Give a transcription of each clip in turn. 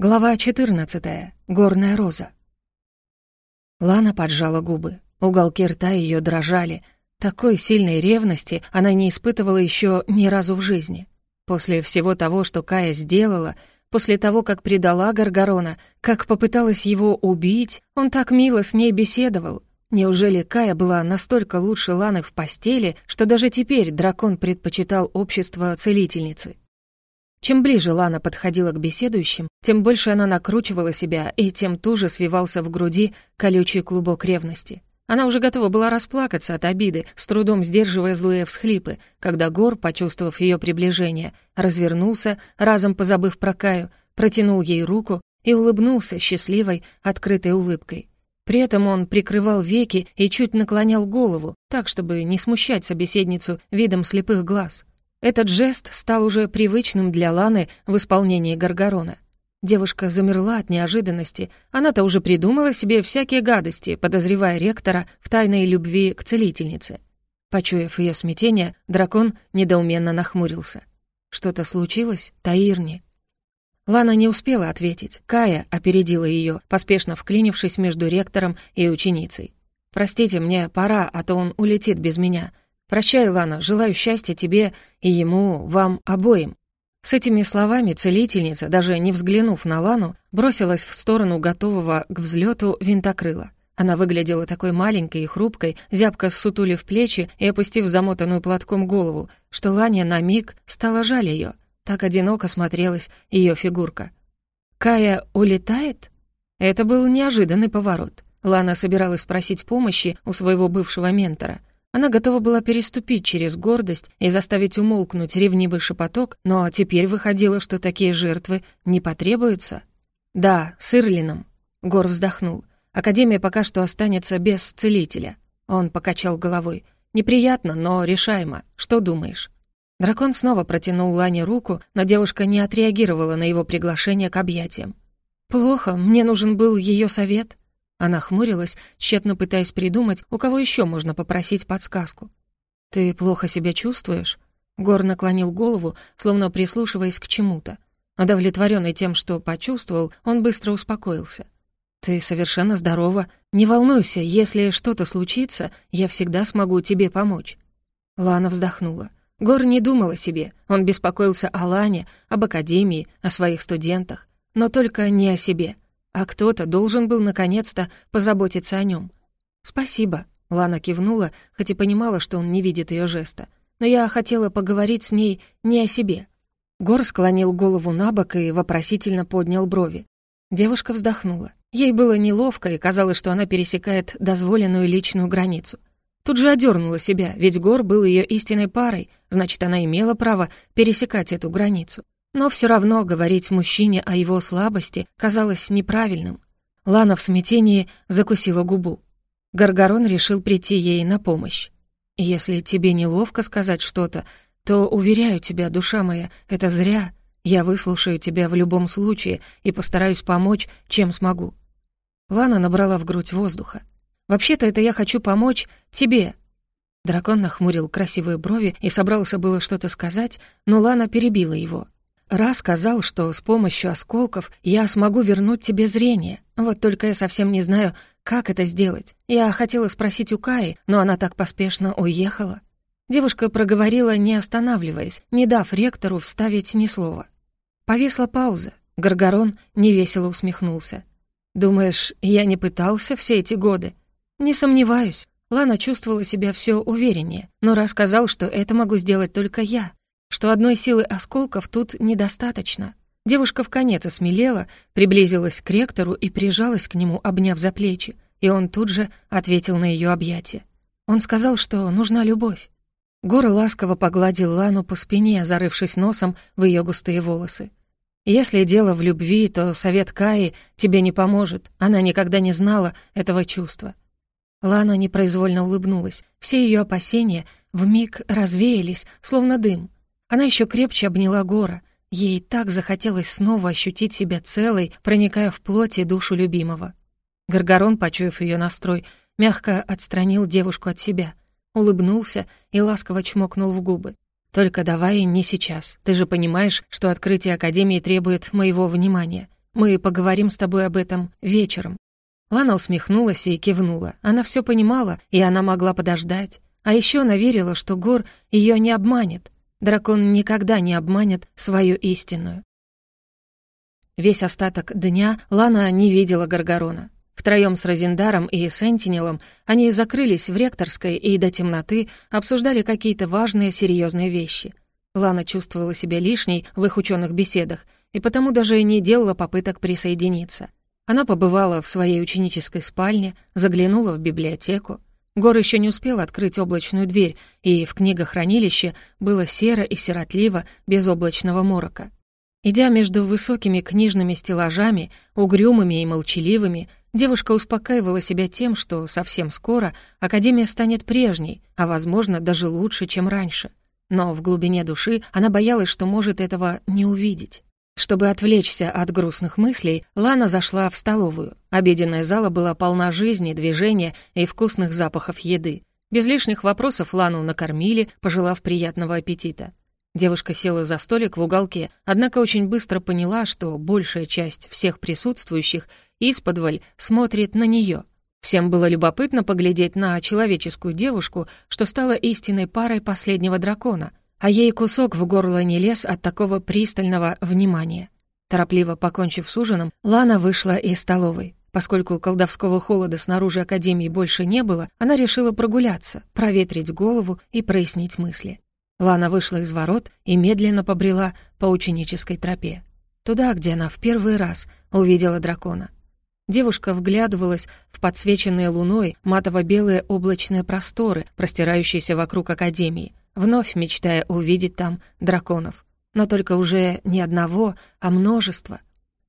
Глава 14. Горная роза. Лана поджала губы. Уголки рта ее дрожали. Такой сильной ревности она не испытывала еще ни разу в жизни. После всего того, что Кая сделала, после того, как предала Гаргарона, как попыталась его убить, он так мило с ней беседовал. Неужели Кая была настолько лучше Ланы в постели, что даже теперь дракон предпочитал общество целительницы? Чем ближе Лана подходила к беседующим, тем больше она накручивала себя, и тем туже свивался в груди колючий клубок ревности. Она уже готова была расплакаться от обиды, с трудом сдерживая злые всхлипы, когда Гор, почувствовав ее приближение, развернулся, разом позабыв про Каю, протянул ей руку и улыбнулся счастливой, открытой улыбкой. При этом он прикрывал веки и чуть наклонял голову, так, чтобы не смущать собеседницу видом слепых глаз. Этот жест стал уже привычным для Ланы в исполнении Гаргарона. Девушка замерла от неожиданности. Она-то уже придумала себе всякие гадости, подозревая ректора в тайной любви к целительнице. Почуяв ее смятение, дракон недоуменно нахмурился. «Что-то случилось, Таирни?» Лана не успела ответить. Кая опередила ее, поспешно вклинившись между ректором и ученицей. «Простите, мне пора, а то он улетит без меня. «Прощай, Лана, желаю счастья тебе и ему, вам обоим». С этими словами целительница, даже не взглянув на Лану, бросилась в сторону готового к взлету винтокрыла. Она выглядела такой маленькой и хрупкой, зябко ссутулив плечи и опустив замотанную платком голову, что Лане на миг стало жаль ее. Так одиноко смотрелась ее фигурка. «Кая улетает?» Это был неожиданный поворот. Лана собиралась спросить помощи у своего бывшего ментора, она готова была переступить через гордость и заставить умолкнуть ревнивый шепоток, но теперь выходило, что такие жертвы не потребуются. «Да, с Ирлином», — Гор вздохнул. «Академия пока что останется без целителя». Он покачал головой. «Неприятно, но решаемо. Что думаешь?» Дракон снова протянул Лане руку, но девушка не отреагировала на его приглашение к объятиям. «Плохо, мне нужен был ее совет», она хмурилась, тщетно пытаясь придумать, у кого еще можно попросить подсказку. «Ты плохо себя чувствуешь?» Гор наклонил голову, словно прислушиваясь к чему-то. Удовлетворенный тем, что почувствовал, он быстро успокоился. «Ты совершенно здорова. Не волнуйся, если что-то случится, я всегда смогу тебе помочь». Лана вздохнула. Гор не думал о себе. Он беспокоился о Лане, об академии, о своих студентах. Но только не о себе — а кто-то должен был наконец-то позаботиться о нем. «Спасибо», — Лана кивнула, хоть и понимала, что он не видит ее жеста. «Но я хотела поговорить с ней не о себе». Гор склонил голову на бок и вопросительно поднял брови. Девушка вздохнула. Ей было неловко, и казалось, что она пересекает дозволенную личную границу. Тут же одернула себя, ведь Гор был ее истинной парой, значит, она имела право пересекать эту границу. Но все равно говорить мужчине о его слабости казалось неправильным. Лана в смятении закусила губу. Гаргарон решил прийти ей на помощь. «Если тебе неловко сказать что-то, то, уверяю тебя, душа моя, это зря. Я выслушаю тебя в любом случае и постараюсь помочь, чем смогу». Лана набрала в грудь воздуха. «Вообще-то это я хочу помочь тебе». Дракон нахмурил красивые брови и собрался было что-то сказать, но Лана перебила его. Ра сказал, что с помощью осколков я смогу вернуть тебе зрение. Вот только я совсем не знаю, как это сделать. Я хотела спросить у Каи, но она так поспешно уехала. Девушка проговорила, не останавливаясь, не дав ректору вставить ни слова. Повесла пауза. Гаргарон невесело усмехнулся. «Думаешь, я не пытался все эти годы?» «Не сомневаюсь». Лана чувствовала себя все увереннее, но рассказал, что это могу сделать только я что одной силы осколков тут недостаточно. Девушка в конец осмелела, приблизилась к ректору и прижалась к нему, обняв за плечи, и он тут же ответил на ее объятие. Он сказал, что нужна любовь. Гора ласково погладил Лану по спине, зарывшись носом в ее густые волосы. «Если дело в любви, то совет Каи тебе не поможет. Она никогда не знала этого чувства». Лана непроизвольно улыбнулась. Все ее опасения вмиг развеялись, словно дым. Она еще крепче обняла Гора. Ей так захотелось снова ощутить себя целой, проникая в плоть и душу любимого. Гаргарон, почуяв ее настрой, мягко отстранил девушку от себя, улыбнулся и ласково чмокнул в губы. «Только давай не сейчас. Ты же понимаешь, что открытие Академии требует моего внимания. Мы поговорим с тобой об этом вечером». Лана усмехнулась и кивнула. Она все понимала, и она могла подождать. А еще она верила, что Гор ее не обманет. Дракон никогда не обманет свою истинную. Весь остаток дня Лана не видела Гаргорона. Втроем с Розендаром и Сентинелом они закрылись в ректорской и до темноты обсуждали какие-то важные, серьезные вещи. Лана чувствовала себя лишней в их ученых беседах и потому даже не делала попыток присоединиться. Она побывала в своей ученической спальне, заглянула в библиотеку. Гор еще не успел открыть облачную дверь, и в книгохранилище было серо и сиротливо, без облачного морока. Идя между высокими книжными стеллажами, угрюмыми и молчаливыми, девушка успокаивала себя тем, что совсем скоро Академия станет прежней, а, возможно, даже лучше, чем раньше. Но в глубине души она боялась, что может этого не увидеть. Чтобы отвлечься от грустных мыслей, Лана зашла в столовую. Обеденная зала была полна жизни, движения и вкусных запахов еды. Без лишних вопросов Лану накормили, пожелав приятного аппетита. Девушка села за столик в уголке, однако очень быстро поняла, что большая часть всех присутствующих исподволь смотрит на нее. Всем было любопытно поглядеть на человеческую девушку, что стала истинной парой последнего дракона, а ей кусок в горло не лез от такого пристального внимания. Торопливо покончив с ужином, Лана вышла из столовой. Поскольку колдовского холода снаружи Академии больше не было, она решила прогуляться, проветрить голову и прояснить мысли. Лана вышла из ворот и медленно побрела по ученической тропе. Туда, где она в первый раз увидела дракона. Девушка вглядывалась в подсвеченные луной матово-белые облачные просторы, простирающиеся вокруг Академии, вновь мечтая увидеть там драконов. Но только уже не одного, а множество.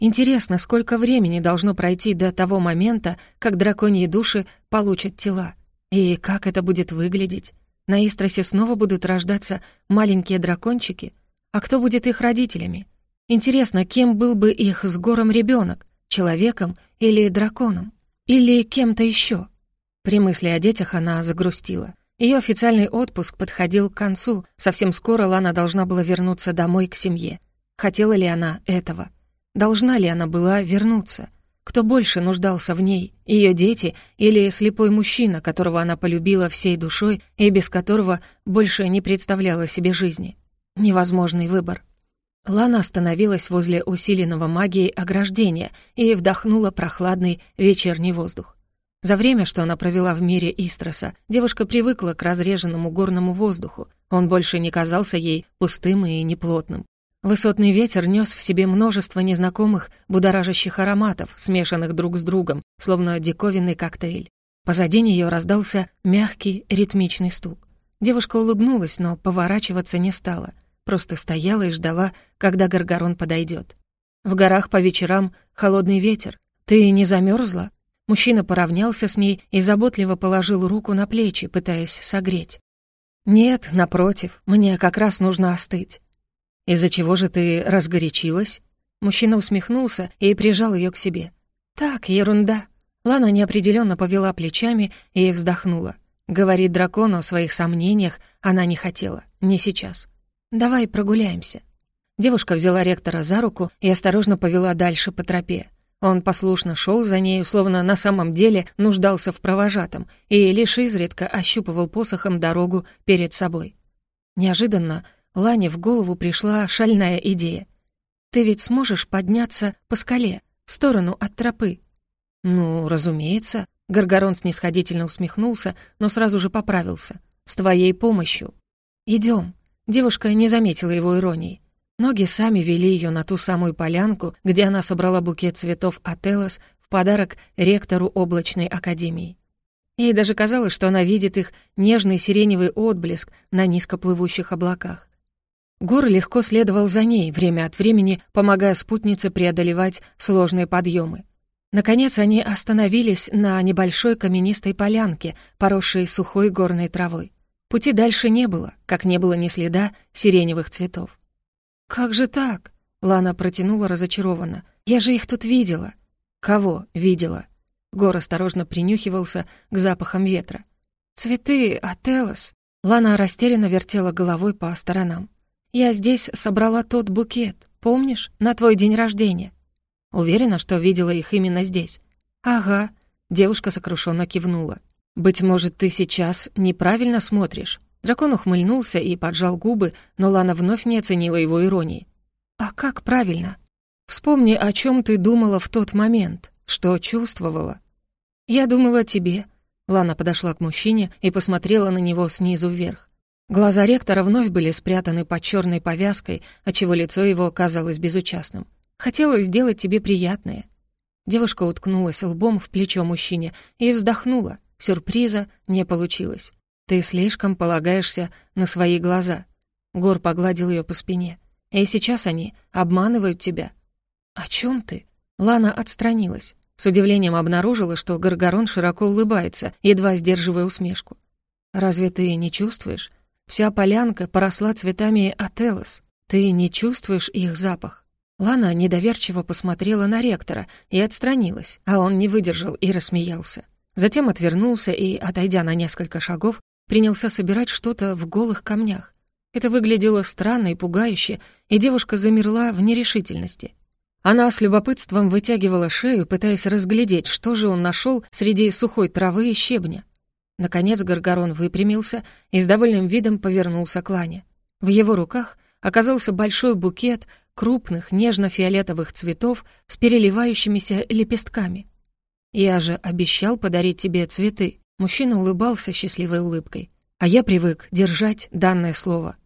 Интересно, сколько времени должно пройти до того момента, как драконьи души получат тела? И как это будет выглядеть? На Истросе снова будут рождаться маленькие дракончики? А кто будет их родителями? Интересно, кем был бы их с гором ребенок? Человеком или драконом? Или кем-то еще? При мысли о детях она загрустила. Ее официальный отпуск подходил к концу. Совсем скоро Лана должна была вернуться домой к семье. Хотела ли она этого? Должна ли она была вернуться? Кто больше нуждался в ней, ее дети или слепой мужчина, которого она полюбила всей душой и без которого больше не представляла себе жизни? Невозможный выбор. Лана остановилась возле усиленного магией ограждения и вдохнула прохладный вечерний воздух. За время, что она провела в мире Истроса, девушка привыкла к разреженному горному воздуху. Он больше не казался ей пустым и неплотным. Высотный ветер нес в себе множество незнакомых, будоражащих ароматов, смешанных друг с другом, словно диковинный коктейль. Позади нее раздался мягкий, ритмичный стук. Девушка улыбнулась, но поворачиваться не стала. Просто стояла и ждала, когда Гаргорон подойдет. В горах по вечерам холодный ветер. Ты не замерзла? Мужчина поравнялся с ней и заботливо положил руку на плечи, пытаясь согреть. «Нет, напротив, мне как раз нужно остыть. «Из-за чего же ты разгорячилась?» Мужчина усмехнулся и прижал ее к себе. «Так, ерунда». Лана неопределенно повела плечами и вздохнула. Говорить дракону о своих сомнениях она не хотела, не сейчас. «Давай прогуляемся». Девушка взяла ректора за руку и осторожно повела дальше по тропе. Он послушно шел за нею, словно на самом деле нуждался в провожатом, и лишь изредка ощупывал посохом дорогу перед собой. Неожиданно Лане в голову пришла шальная идея. «Ты ведь сможешь подняться по скале, в сторону от тропы?» «Ну, разумеется», — Гаргорон снисходительно усмехнулся, но сразу же поправился. «С твоей помощью». Идем. Девушка не заметила его иронии. Ноги сами вели ее на ту самую полянку, где она собрала букет цветов Ателос в подарок ректору облачной академии. Ей даже казалось, что она видит их нежный сиреневый отблеск на низкоплывущих облаках. Гор легко следовал за ней, время от времени помогая спутнице преодолевать сложные подъемы. Наконец они остановились на небольшой каменистой полянке, поросшей сухой горной травой. Пути дальше не было, как не было ни следа сиреневых цветов. «Как же так?» — Лана протянула разочарованно. «Я же их тут видела». «Кого видела?» Гор осторожно принюхивался к запахам ветра. «Цветы, Ателос!» Лана растерянно вертела головой по сторонам. Я здесь собрала тот букет, помнишь, на твой день рождения?» Уверена, что видела их именно здесь. Ага, девушка сокрушенно кивнула. Быть может, ты сейчас неправильно смотришь. Дракон ухмыльнулся и поджал губы, но Лана вновь не оценила его иронии. А как правильно? Вспомни, о чем ты думала в тот момент, что чувствовала. Я думала о тебе. Лана подошла к мужчине и посмотрела на него снизу вверх. Глаза ректора вновь были спрятаны под черной повязкой, отчего лицо его казалось безучастным. Хотела сделать тебе приятное». Девушка уткнулась лбом в плечо мужчине и вздохнула. Сюрприза не получилось. «Ты слишком полагаешься на свои глаза». Гор погладил ее по спине. «И сейчас они обманывают тебя». «О чем ты?» Лана отстранилась. С удивлением обнаружила, что Гаргарон широко улыбается, едва сдерживая усмешку. «Разве ты не чувствуешь? Вся полянка поросла цветами ателос. Ты не чувствуешь их запах?» Лана недоверчиво посмотрела на ректора и отстранилась, а он не выдержал и рассмеялся. Затем отвернулся и, отойдя на несколько шагов, принялся собирать что-то в голых камнях. Это выглядело странно и пугающе, и девушка замерла в нерешительности. Она с любопытством вытягивала шею, пытаясь разглядеть, что же он нашел среди сухой травы и щебня. Наконец Гаргарон выпрямился и с довольным видом повернулся к Лане. В его руках оказался большой букет крупных нежно-фиолетовых цветов с переливающимися лепестками. «Я же обещал подарить тебе цветы», — мужчина улыбался счастливой улыбкой. «А я привык держать данное слово».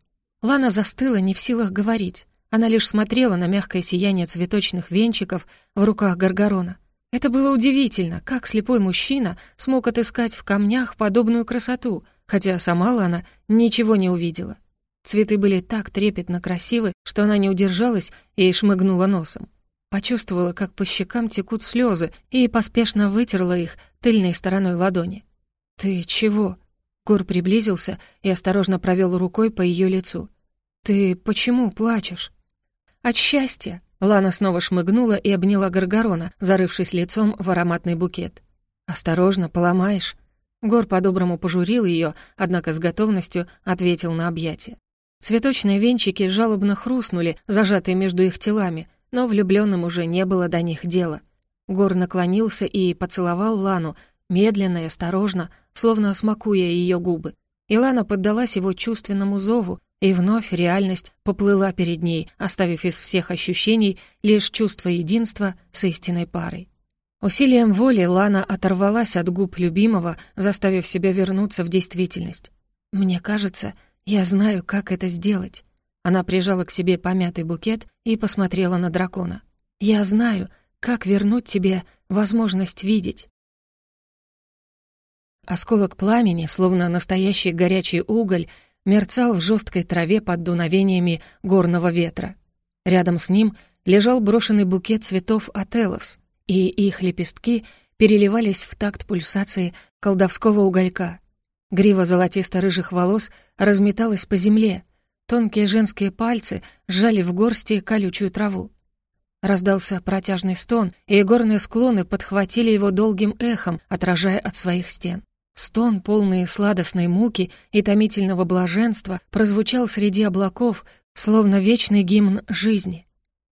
Лана застыла, не в силах говорить. Она лишь смотрела на мягкое сияние цветочных венчиков в руках Гаргарона. Это было удивительно, как слепой мужчина смог отыскать в камнях подобную красоту, хотя сама Лана ничего не увидела. Цветы были так трепетно красивы, что она не удержалась и шмыгнула носом. Почувствовала, как по щекам текут слезы, и поспешно вытерла их тыльной стороной ладони. «Ты чего?» Гор приблизился и осторожно провел рукой по ее лицу. «Ты почему плачешь?» «От счастья!» Лана снова шмыгнула и обняла Гаргорона, зарывшись лицом в ароматный букет. «Осторожно, поломаешь!» Гор по-доброму пожурил ее, однако с готовностью ответил на объятие. Цветочные венчики жалобно хрустнули, зажатые между их телами, но влюбленным уже не было до них дела. Гор наклонился и поцеловал Лану, медленно и осторожно, словно смакуя ее губы. И Лана поддалась его чувственному зову, и вновь реальность поплыла перед ней, оставив из всех ощущений лишь чувство единства с истинной парой. Усилием воли Лана оторвалась от губ любимого, заставив себя вернуться в действительность. «Мне кажется, «Я знаю, как это сделать». Она прижала к себе помятый букет и посмотрела на дракона. «Я знаю, как вернуть тебе возможность видеть». Осколок пламени, словно настоящий горячий уголь, мерцал в жесткой траве под дуновениями горного ветра. Рядом с ним лежал брошенный букет цветов ателос, и их лепестки переливались в такт пульсации колдовского уголька. Грива золотисто-рыжих волос разметалась по земле. Тонкие женские пальцы сжали в горсти колючую траву. Раздался протяжный стон, и горные склоны подхватили его долгим эхом, отражая от своих стен. Стон, полный сладостной муки и томительного блаженства, прозвучал среди облаков, словно вечный гимн жизни.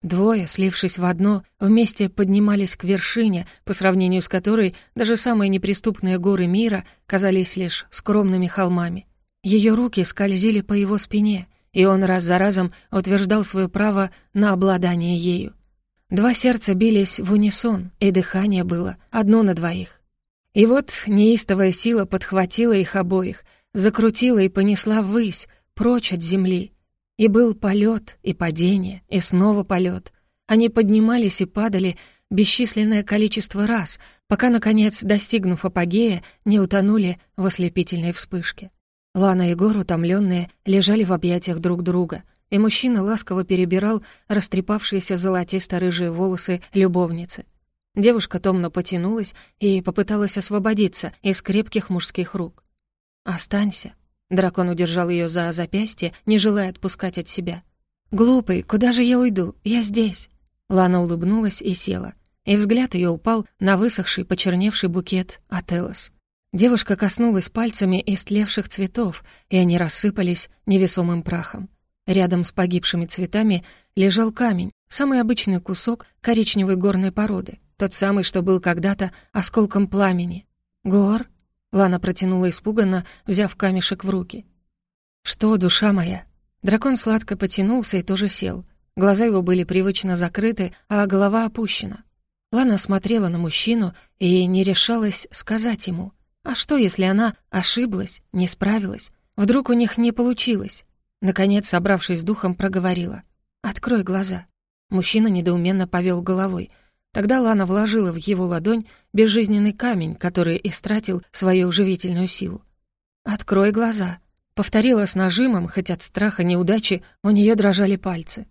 Двое, слившись в одно, вместе поднимались к вершине, по сравнению с которой даже самые неприступные горы мира казались лишь скромными холмами. Ее руки скользили по его спине, и он раз за разом утверждал свое право на обладание ею. Два сердца бились в унисон, и дыхание было одно на двоих. И вот неистовая сила подхватила их обоих, закрутила и понесла ввысь, прочь от земли — и был полет, и падение, и снова полет. Они поднимались и падали бесчисленное количество раз, пока, наконец, достигнув апогея, не утонули в ослепительной вспышке. Лана и Гор, утомленные, лежали в объятиях друг друга, и мужчина ласково перебирал растрепавшиеся золотисто-рыжие волосы любовницы. Девушка томно потянулась и попыталась освободиться из крепких мужских рук. «Останься», Дракон удержал ее за запястье, не желая отпускать от себя. «Глупый, куда же я уйду? Я здесь!» Лана улыбнулась и села, и взгляд ее упал на высохший, почерневший букет Ателос. Девушка коснулась пальцами истлевших цветов, и они рассыпались невесомым прахом. Рядом с погибшими цветами лежал камень, Самый обычный кусок коричневой горной породы, тот самый, что был когда-то осколком пламени. «Гор?» — Лана протянула испуганно, взяв камешек в руки. «Что, душа моя?» Дракон сладко потянулся и тоже сел. Глаза его были привычно закрыты, а голова опущена. Лана смотрела на мужчину и не решалась сказать ему. А что, если она ошиблась, не справилась? Вдруг у них не получилось? Наконец, собравшись с духом, проговорила. «Открой глаза». Мужчина недоуменно повел головой. Тогда Лана вложила в его ладонь безжизненный камень, который истратил свою живительную силу. «Открой глаза», — повторила с нажимом, хоть от страха неудачи у нее дрожали пальцы.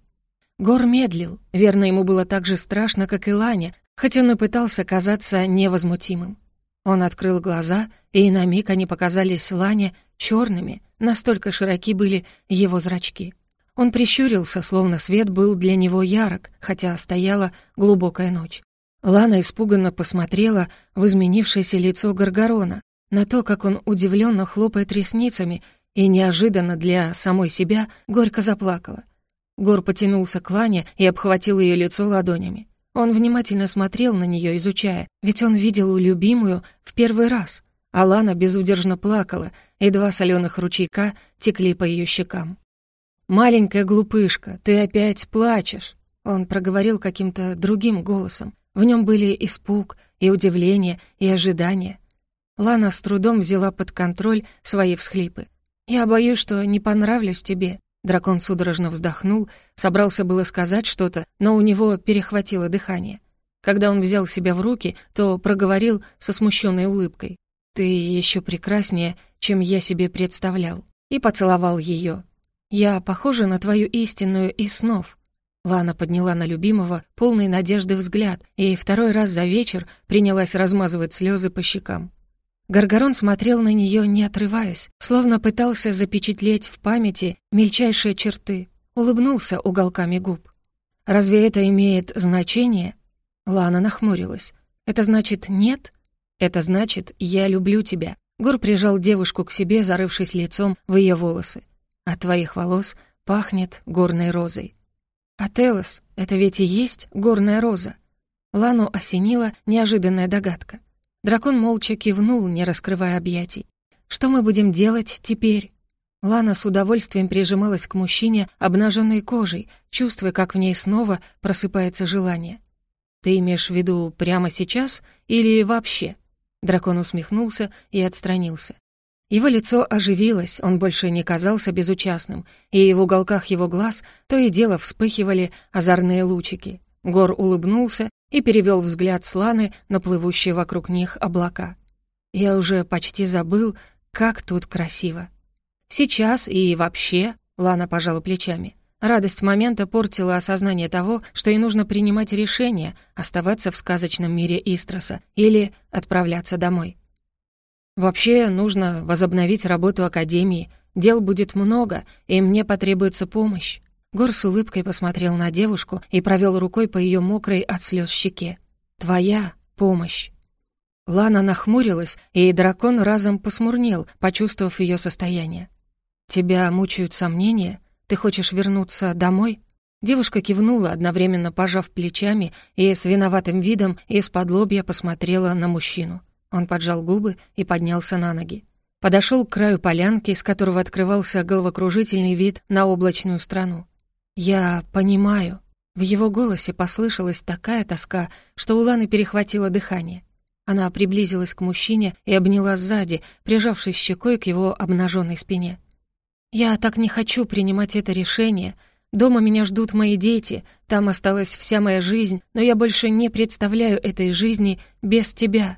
Гор медлил, верно, ему было так же страшно, как и Ланя, хотя он и пытался казаться невозмутимым. Он открыл глаза, и на миг они показались Лане черными, настолько широки были его зрачки. Он прищурился, словно свет был для него ярок, хотя стояла глубокая ночь. Лана испуганно посмотрела в изменившееся лицо Гаргорона, на то, как он удивленно хлопает ресницами, и неожиданно для самой себя горько заплакала — Гор потянулся к Лане и обхватил ее лицо ладонями. Он внимательно смотрел на нее, изучая, ведь он видел любимую в первый раз. А Лана безудержно плакала, и два соленых ручейка текли по ее щекам. «Маленькая глупышка, ты опять плачешь!» Он проговорил каким-то другим голосом. В нем были испуг, и удивление, и ожидание. Лана с трудом взяла под контроль свои всхлипы. «Я боюсь, что не понравлюсь тебе», Дракон судорожно вздохнул, собрался было сказать что-то, но у него перехватило дыхание. Когда он взял себя в руки, то проговорил со смущенной улыбкой. «Ты еще прекраснее, чем я себе представлял», и поцеловал ее. «Я похожа на твою истинную из снов». Лана подняла на любимого полный надежды взгляд и второй раз за вечер принялась размазывать слезы по щекам. Гаргарон смотрел на нее, не отрываясь, словно пытался запечатлеть в памяти мельчайшие черты, улыбнулся уголками губ. «Разве это имеет значение?» Лана нахмурилась. «Это значит нет?» «Это значит, я люблю тебя». Гор прижал девушку к себе, зарывшись лицом в ее волосы. «От твоих волос пахнет горной розой». «А Телос, это ведь и есть горная роза?» Лану осенила неожиданная догадка. Дракон молча кивнул, не раскрывая объятий. «Что мы будем делать теперь?» Лана с удовольствием прижималась к мужчине обнаженной кожей, чувствуя, как в ней снова просыпается желание. «Ты имеешь в виду прямо сейчас или вообще?» Дракон усмехнулся и отстранился. Его лицо оживилось, он больше не казался безучастным, и в уголках его глаз то и дело вспыхивали озорные лучики. Гор улыбнулся и перевел взгляд Сланы на плывущие вокруг них облака. Я уже почти забыл, как тут красиво. Сейчас и вообще, Лана пожала плечами. Радость момента портила осознание того, что ей нужно принимать решение оставаться в сказочном мире Истроса или отправляться домой. Вообще, нужно возобновить работу Академии, дел будет много, и мне потребуется помощь. Гор с улыбкой посмотрел на девушку и провел рукой по ее мокрой от слез щеке. «Твоя помощь». Лана нахмурилась, и дракон разом посмурнел, почувствовав ее состояние. «Тебя мучают сомнения? Ты хочешь вернуться домой?» Девушка кивнула, одновременно пожав плечами, и с виноватым видом из-под лобья посмотрела на мужчину. Он поджал губы и поднялся на ноги. Подошел к краю полянки, с которого открывался головокружительный вид на облачную страну. «Я понимаю». В его голосе послышалась такая тоска, что у Ланы перехватило дыхание. Она приблизилась к мужчине и обняла сзади, прижавшись щекой к его обнаженной спине. «Я так не хочу принимать это решение. Дома меня ждут мои дети, там осталась вся моя жизнь, но я больше не представляю этой жизни без тебя».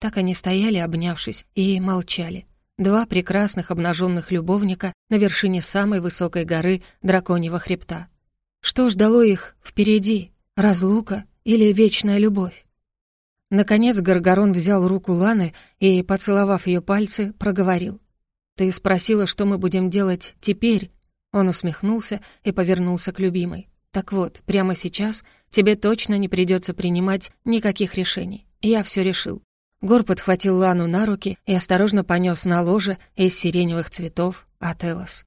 Так они стояли, обнявшись, и молчали. Два прекрасных обнаженных любовника на вершине самой высокой горы Драконьего хребта. Что ждало их впереди? Разлука или вечная любовь? Наконец Гаргарон взял руку Ланы и, поцеловав ее пальцы, проговорил. «Ты спросила, что мы будем делать теперь?» Он усмехнулся и повернулся к любимой. «Так вот, прямо сейчас тебе точно не придется принимать никаких решений. Я все решил. Гор подхватил Лану на руки и осторожно понес на ложе из сиреневых цветов Ателос.